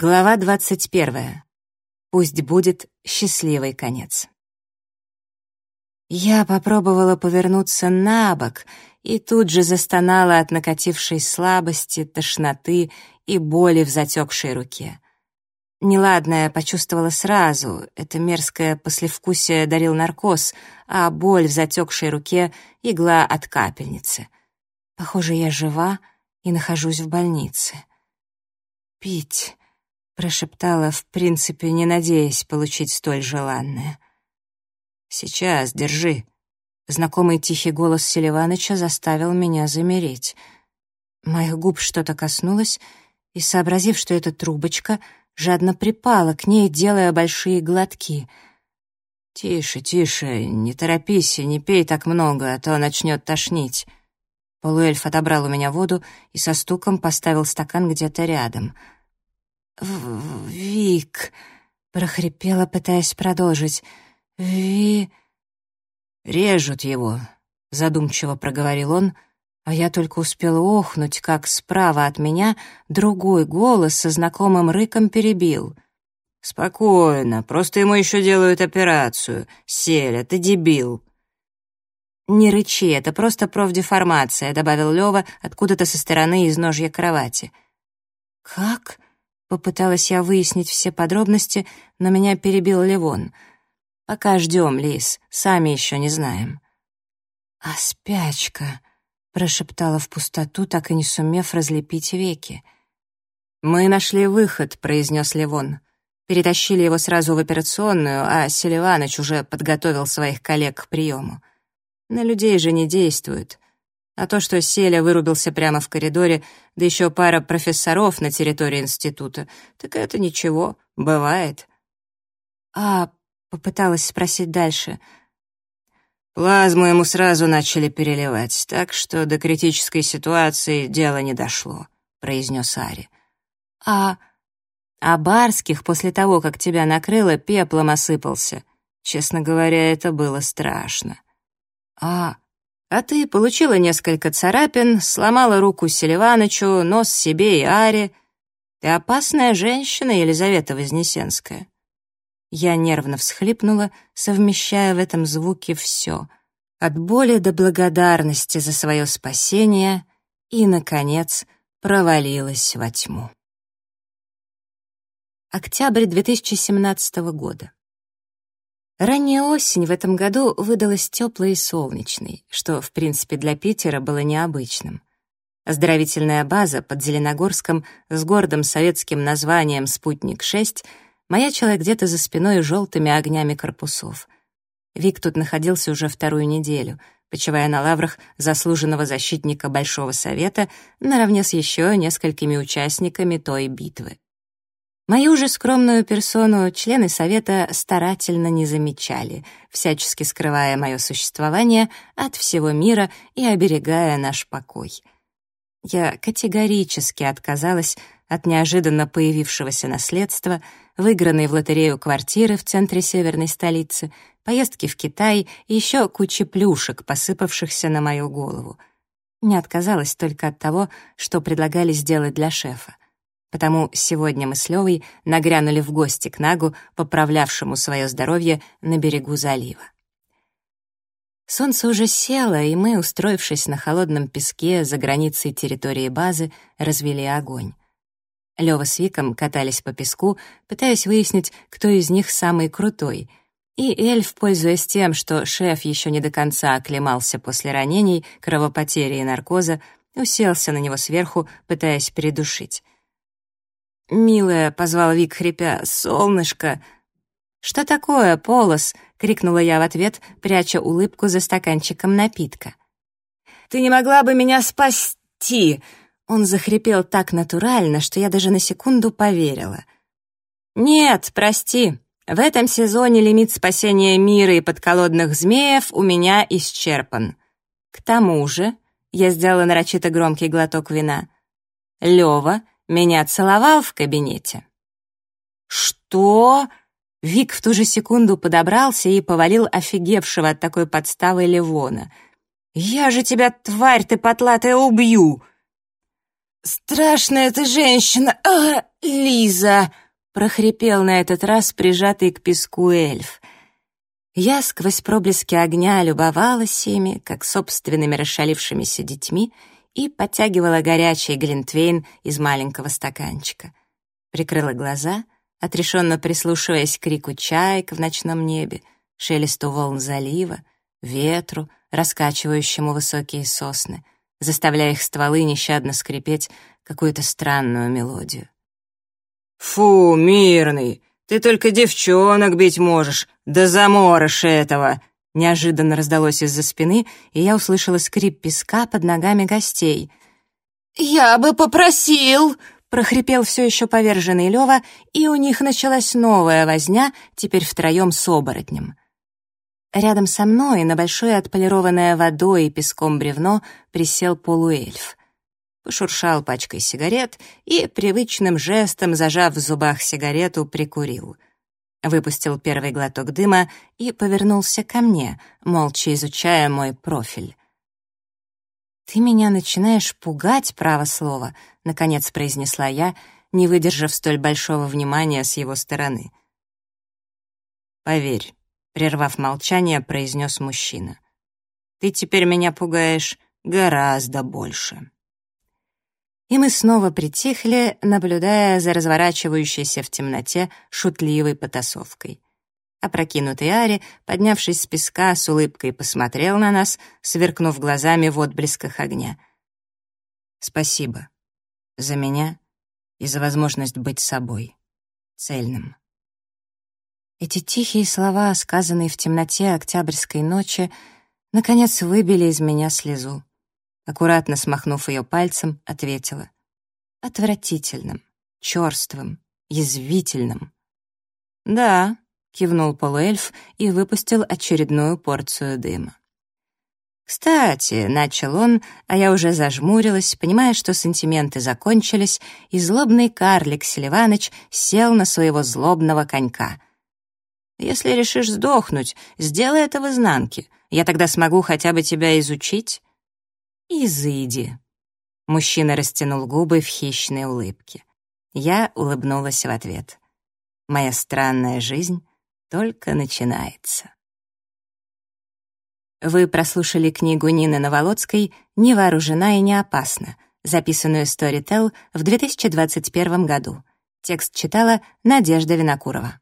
Глава двадцать первая. Пусть будет счастливый конец. Я попробовала повернуться на бок и тут же застонала от накатившей слабости, тошноты и боли в затекшей руке. Неладное почувствовала сразу, это мерзкое послевкусие дарил наркоз, а боль в затекшей руке — игла от капельницы. Похоже, я жива и нахожусь в больнице. «Пить», — прошептала, в принципе, не надеясь получить столь желанное. «Сейчас, держи». Знакомый тихий голос Селиваныча заставил меня замереть. Моих губ что-то коснулось, и, сообразив, что это трубочка — жадно припала к ней, делая большие глотки. «Тише, тише, не торопись и не пей так много, а то начнет тошнить». Полуэльф отобрал у меня воду и со стуком поставил стакан где-то рядом. «Вик», — прохрипела, пытаясь продолжить. «Ви...» «Режут его», — задумчиво проговорил он, — а я только успела охнуть, как справа от меня другой голос со знакомым рыком перебил. «Спокойно, просто ему еще делают операцию. Селя, ты дебил». «Не рычи, это просто профдеформация», — добавил Лёва откуда-то со стороны изножья кровати. «Как?» — попыталась я выяснить все подробности, но меня перебил Левон. «Пока ждем, Лис, сами еще не знаем». «А спячка?» прошептала в пустоту, так и не сумев разлепить веки. «Мы нашли выход», — произнес Левон. Перетащили его сразу в операционную, а Селиваныч уже подготовил своих коллег к приему. На людей же не действует. А то, что Селя вырубился прямо в коридоре, да еще пара профессоров на территории института, так это ничего, бывает. А, попыталась спросить дальше — Плазму ему сразу начали переливать, так что до критической ситуации дело не дошло», — произнес Ари. «А... а Барских после того, как тебя накрыло, пеплом осыпался. Честно говоря, это было страшно. А... а ты получила несколько царапин, сломала руку Селиванычу, нос себе и Аре. Ты опасная женщина, Елизавета Вознесенская». Я нервно всхлипнула, совмещая в этом звуке все. От боли до благодарности за свое спасение и, наконец, провалилась во тьму. Октябрь 2017 года. Ранняя осень в этом году выдалась теплой и солнечной, что, в принципе, для Питера было необычным. Оздоровительная база под Зеленогорском с гордым советским названием «Спутник-6» маячила где-то за спиной желтыми огнями корпусов. Вик тут находился уже вторую неделю, почивая на лаврах заслуженного защитника Большого Совета наравне с еще несколькими участниками той битвы. Мою же скромную персону члены Совета старательно не замечали, всячески скрывая мое существование от всего мира и оберегая наш покой. Я категорически отказалась от неожиданно появившегося наследства, выигранной в лотерею квартиры в центре северной столицы, поездки в Китай и еще кучи плюшек, посыпавшихся на мою голову. Не отказалась только от того, что предлагали сделать для шефа. Потому сегодня мы с Левой нагрянули в гости к Нагу, поправлявшему свое здоровье на берегу залива. Солнце уже село, и мы, устроившись на холодном песке за границей территории базы, развели огонь. Лёва с Виком катались по песку, пытаясь выяснить, кто из них самый крутой. И эльф, пользуясь тем, что шеф еще не до конца оклемался после ранений, кровопотери и наркоза, уселся на него сверху, пытаясь передушить. «Милая», — позвал Вик, хрипя, — «солнышко». «Что такое, Полос?» — крикнула я в ответ, пряча улыбку за стаканчиком напитка. «Ты не могла бы меня спасти?» Он захрипел так натурально, что я даже на секунду поверила. «Нет, прости, в этом сезоне лимит спасения мира и подколодных змеев у меня исчерпан. К тому же, я сделала нарочито громкий глоток вина, Лёва меня целовал в кабинете». «Что?» Вик в ту же секунду подобрался и повалил офигевшего от такой подставы Левона. «Я же тебя, тварь ты потлатая, убью!» «Страшная ты женщина! А, Лиза!» — прохрипел на этот раз прижатый к песку эльф. Я сквозь проблески огня любовалась ими, как собственными расшалившимися детьми, и подтягивала горячий глинтвейн из маленького стаканчика. Прикрыла глаза, отрешенно прислушиваясь к крику чаек в ночном небе, шелесту волн залива, ветру, раскачивающему высокие сосны, заставляя их стволы нещадно скрипеть какую-то странную мелодию. «Фу, мирный, ты только девчонок бить можешь, да заморыш этого!» Неожиданно раздалось из-за спины, и я услышала скрип песка под ногами гостей. «Я бы попросил!» — прохрипел все еще поверженный Лева, и у них началась новая возня, теперь втроем с оборотнем. Рядом со мной на большое отполированное водой и песком бревно присел полуэльф. Пошуршал пачкой сигарет и, привычным жестом, зажав в зубах сигарету, прикурил — выпустил первый глоток дыма и повернулся ко мне, молча изучая мой профиль. «Ты меня начинаешь пугать, право слово», — наконец произнесла я, не выдержав столь большого внимания с его стороны. «Поверь», — прервав молчание, произнес мужчина. «Ты теперь меня пугаешь гораздо больше» и мы снова притихли, наблюдая за разворачивающейся в темноте шутливой потасовкой. Опрокинутый Ари, поднявшись с песка, с улыбкой посмотрел на нас, сверкнув глазами в отблесках огня. «Спасибо. За меня и за возможность быть собой. Цельным». Эти тихие слова, сказанные в темноте октябрьской ночи, наконец выбили из меня слезу аккуратно смахнув ее пальцем, ответила. «Отвратительным, черствым, язвительным». «Да», — кивнул полуэльф и выпустил очередную порцию дыма. «Кстати», — начал он, а я уже зажмурилась, понимая, что сантименты закончились, и злобный карлик Селиваныч сел на своего злобного конька. «Если решишь сдохнуть, сделай это в изнанке. Я тогда смогу хотя бы тебя изучить. «Изыди». Мужчина растянул губы в хищной улыбке. Я улыбнулась в ответ. «Моя странная жизнь только начинается». Вы прослушали книгу Нины Новолоцкой «Не вооружена и не опасна», записанную Storytel в 2021 году. Текст читала Надежда Винокурова.